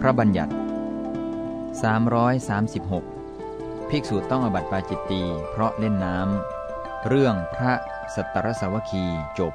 พระบัญญัติ 336 ภิกษุต้องอบัติปาจิตตีเพราะเล่นน้ำ เรื่องพระสัตตรสาวคีจบ